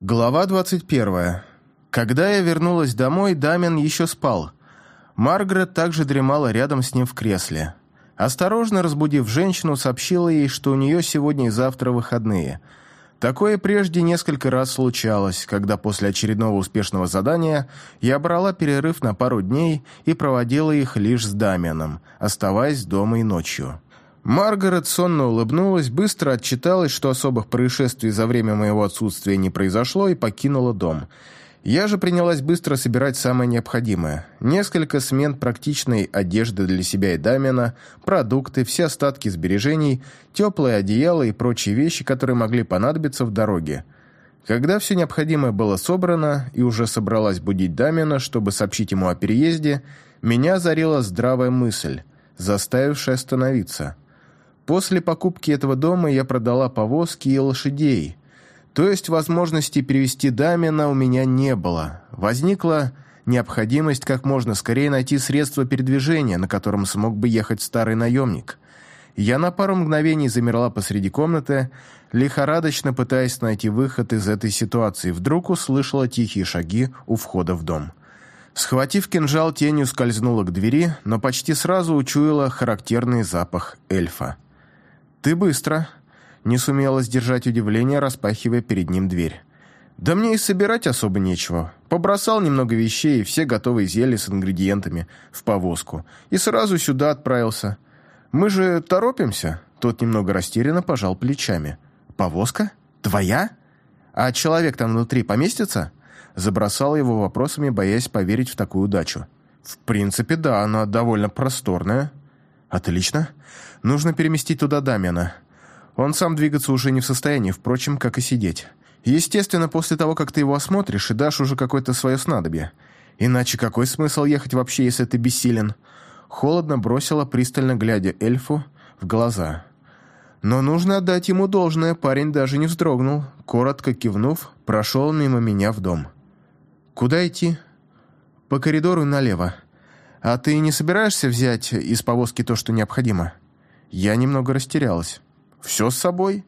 Глава 21. Когда я вернулась домой, Дамин еще спал. Маргарет также дремала рядом с ним в кресле. Осторожно разбудив женщину, сообщила ей, что у нее сегодня и завтра выходные. Такое прежде несколько раз случалось, когда после очередного успешного задания я брала перерыв на пару дней и проводила их лишь с Дамианом, оставаясь дома и ночью. Маргарет сонно улыбнулась, быстро отчиталась, что особых происшествий за время моего отсутствия не произошло, и покинула дом. Я же принялась быстро собирать самое необходимое. Несколько смен практичной одежды для себя и Дамина, продукты, все остатки сбережений, теплое одеяло и прочие вещи, которые могли понадобиться в дороге. Когда все необходимое было собрано и уже собралась будить Дамина, чтобы сообщить ему о переезде, меня озарила здравая мысль, заставившая остановиться – После покупки этого дома я продала повозки и лошадей. То есть возможности перевести Дамина у меня не было. Возникла необходимость как можно скорее найти средство передвижения, на котором смог бы ехать старый наемник. Я на пару мгновений замерла посреди комнаты, лихорадочно пытаясь найти выход из этой ситуации. Вдруг услышала тихие шаги у входа в дом. Схватив кинжал, тенью скользнула к двери, но почти сразу учуяла характерный запах эльфа. «Ты быстро!» Не сумела сдержать удивление, распахивая перед ним дверь. «Да мне и собирать особо нечего. Побросал немного вещей и все готовые зелья с ингредиентами в повозку. И сразу сюда отправился. Мы же торопимся?» Тот немного растерянно пожал плечами. «Повозка? Твоя? А человек там внутри поместится?» Забросал его вопросами, боясь поверить в такую удачу. «В принципе, да, она довольно просторная». «Отлично. Нужно переместить туда Дамиана. Он сам двигаться уже не в состоянии, впрочем, как и сидеть. Естественно, после того, как ты его осмотришь и дашь уже какое-то свое снадобье. Иначе какой смысл ехать вообще, если ты бессилен?» Холодно бросила, пристально глядя эльфу в глаза. Но нужно отдать ему должное, парень даже не вздрогнул. Коротко кивнув, прошел мимо меня в дом. «Куда идти?» «По коридору налево. А ты не собираешься взять из повозки то, что необходимо?» Я немного растерялась. «Все с собой?»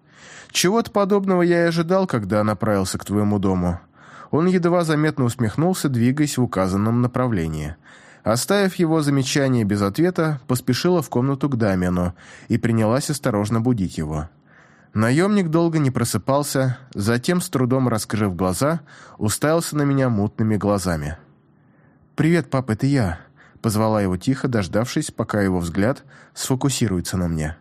«Чего-то подобного я и ожидал, когда направился к твоему дому». Он едва заметно усмехнулся, двигаясь в указанном направлении. Оставив его замечание без ответа, поспешила в комнату к Дамиану и принялась осторожно будить его. Наемник долго не просыпался, затем, с трудом раскрыв глаза, уставился на меня мутными глазами. «Привет, пап, это я», Позвала его тихо, дождавшись, пока его взгляд сфокусируется на мне.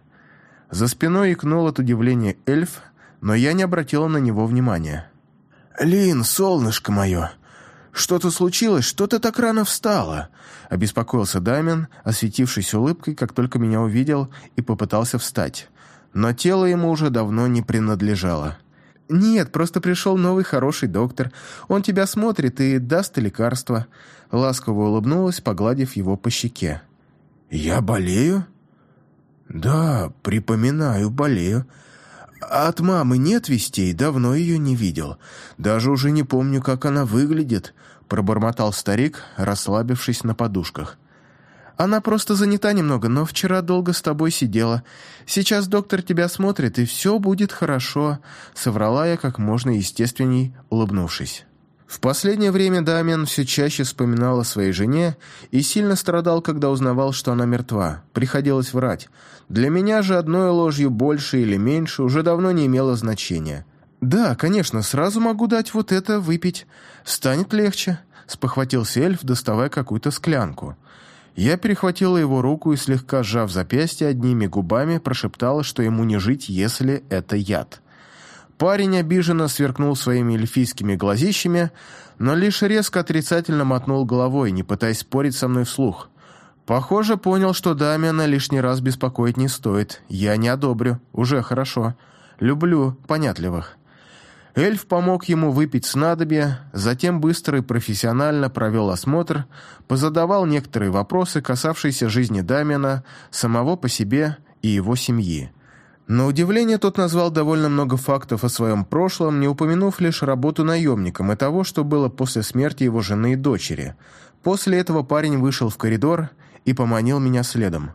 За спиной икнул от удивления эльф, но я не обратила на него внимания. «Лин, солнышко мое, что-то случилось? Что ты так рано встала?» Обеспокоился Дамин, осветившись улыбкой, как только меня увидел, и попытался встать. Но тело ему уже давно не принадлежало. «Нет, просто пришел новый хороший доктор. Он тебя смотрит и даст лекарство». Ласково улыбнулась, погладив его по щеке. «Я болею?» «Да, припоминаю, болею. От мамы нет вестей, давно ее не видел. Даже уже не помню, как она выглядит», пробормотал старик, расслабившись на подушках. Она просто занята немного, но вчера долго с тобой сидела. Сейчас доктор тебя смотрит, и все будет хорошо», — соврала я как можно естественней, улыбнувшись. В последнее время Дамиан все чаще вспоминал о своей жене и сильно страдал, когда узнавал, что она мертва. Приходилось врать. Для меня же одной ложью больше или меньше уже давно не имело значения. «Да, конечно, сразу могу дать вот это выпить. Станет легче», — спохватился эльф, доставая какую-то склянку. Я перехватила его руку и, слегка сжав запястье, одними губами прошептала, что ему не жить, если это яд. Парень обиженно сверкнул своими эльфийскими глазищами, но лишь резко отрицательно мотнул головой, не пытаясь спорить со мной вслух. Похоже, понял, что Дамиана лишний раз беспокоить не стоит. Я не одобрю. Уже хорошо. Люблю понятливых. Эльф помог ему выпить снадобье, затем быстро и профессионально провел осмотр, позадавал некоторые вопросы, касавшиеся жизни Дамиана, самого по себе и его семьи. На удивление тот назвал довольно много фактов о своем прошлом, не упомянув лишь работу наемником и того, что было после смерти его жены и дочери. После этого парень вышел в коридор и поманил меня следом.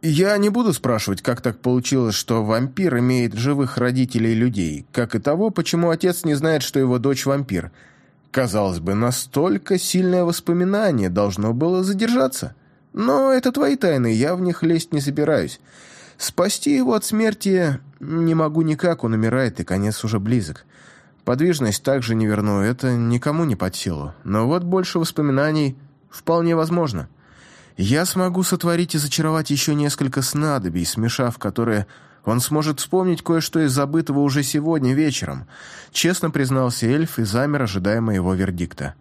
Я не буду спрашивать, как так получилось, что вампир имеет живых родителей людей, как и того, почему отец не знает, что его дочь вампир. Казалось бы, настолько сильное воспоминание должно было задержаться. Но это твои тайны, я в них лезть не собираюсь. Спасти его от смерти не могу никак, он умирает, и конец уже близок. Подвижность также не верну, это никому не под силу. Но вот больше воспоминаний вполне возможно. Я смогу сотворить и зачаровать еще несколько снадобий, смешав которые он сможет вспомнить кое-что из забытого уже сегодня вечером. Честно признался эльф и замер, ожидая моего вердикта.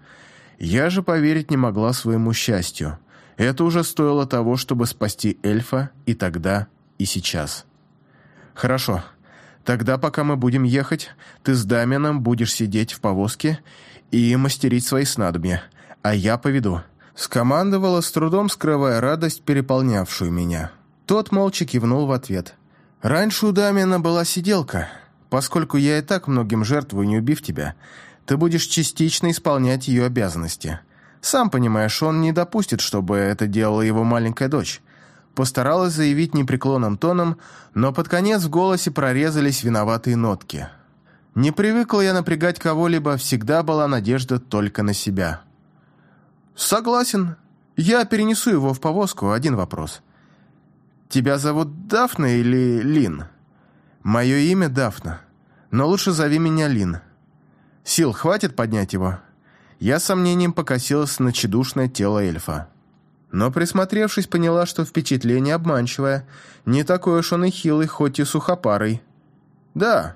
Я же поверить не могла своему счастью. Это уже стоило того, чтобы спасти эльфа и тогда, и сейчас. Хорошо. Тогда, пока мы будем ехать, ты с Дамианом будешь сидеть в повозке и мастерить свои снадобья, а я поведу. Скомандовала, с трудом скрывая радость, переполнявшую меня. Тот молча кивнул в ответ. «Раньше у Дамиана была сиделка. Поскольку я и так многим жертвую, не убив тебя, ты будешь частично исполнять ее обязанности. Сам понимаешь, он не допустит, чтобы это делала его маленькая дочь. Постаралась заявить непреклонным тоном, но под конец в голосе прорезались виноватые нотки. Не привыкла я напрягать кого-либо, всегда была надежда только на себя. «Согласен. Я перенесу его в повозку. Один вопрос. Тебя зовут Дафна или Лин?» «Мое имя Дафна, но лучше зови меня Лин. Сил хватит поднять его?» Я с сомнением покосилась на чедушное тело эльфа. Но, присмотревшись, поняла, что впечатление обманчивое. Не такой уж он и хилый, хоть и сухопарый. «Да».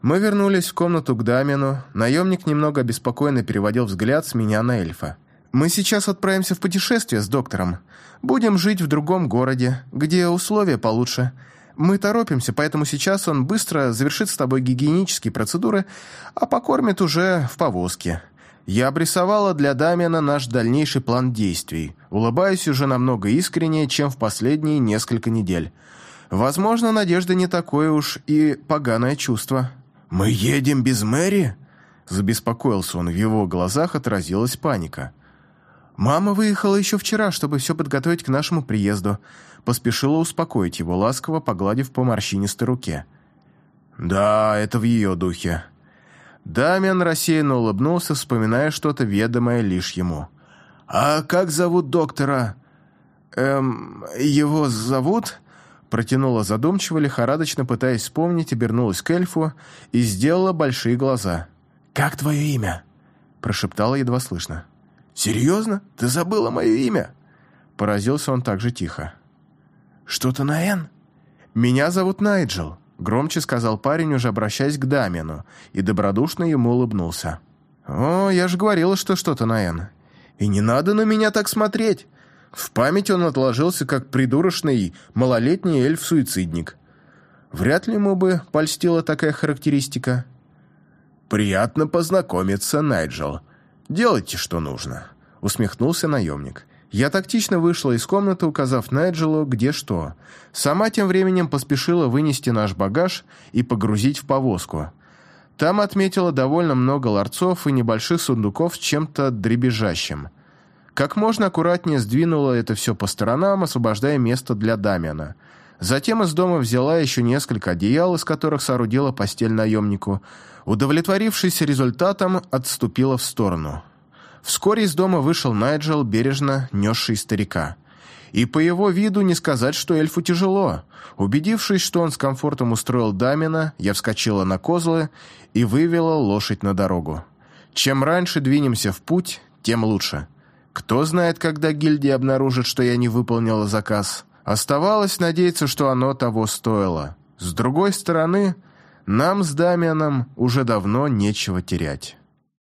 Мы вернулись в комнату к Дамину. Наемник немного обеспокоенно переводил взгляд с меня на эльфа. «Мы сейчас отправимся в путешествие с доктором. Будем жить в другом городе, где условия получше. Мы торопимся, поэтому сейчас он быстро завершит с тобой гигиенические процедуры, а покормит уже в повозке». Я обрисовала для Дамиана наш дальнейший план действий, улыбаясь уже намного искреннее, чем в последние несколько недель. Возможно, надежда не такое уж и поганое чувство. «Мы едем без Мэри?» Забеспокоился он, в его глазах отразилась паника. «Мама выехала еще вчера, чтобы все подготовить к нашему приезду», поспешила успокоить его, ласково погладив по морщинистой руке. «Да, это в ее духе», Дамиан рассеянно улыбнулся, вспоминая что-то ведомое лишь ему. «А как зовут доктора?» «Эм, его зовут?» Протянула задумчиво, лихорадочно пытаясь вспомнить, обернулась к эльфу и сделала большие глаза. «Как твое имя?» Прошептала едва слышно. «Серьезно? Ты забыла мое имя?» Поразился он так же тихо. «Что-то на «Н»?» «Меня зовут Найджел», Громче сказал парень, уже обращаясь к Дамину, и добродушно ему улыбнулся. «О, я же говорил, что что-то на «Н». И не надо на меня так смотреть!» В память он отложился, как придурочный малолетний эльф-суицидник. Вряд ли ему бы польстила такая характеристика. «Приятно познакомиться, Найджел. Делайте, что нужно», — усмехнулся наемник. Я тактично вышла из комнаты, указав Найджелу, где что. Сама тем временем поспешила вынести наш багаж и погрузить в повозку. Там отметила довольно много ларцов и небольших сундуков с чем-то дребезжащим. Как можно аккуратнее сдвинула это все по сторонам, освобождая место для Дамиана. Затем из дома взяла еще несколько одеял, из которых соорудила постель наемнику. Удовлетворившись результатом, отступила в сторону. Вскоре из дома вышел Найджел, бережно несший старика. И по его виду не сказать, что эльфу тяжело. Убедившись, что он с комфортом устроил Дамина, я вскочила на козлы и вывела лошадь на дорогу. Чем раньше двинемся в путь, тем лучше. Кто знает, когда гильдия обнаружит, что я не выполнила заказ. Оставалось надеяться, что оно того стоило. С другой стороны, нам с Дамианом уже давно нечего терять».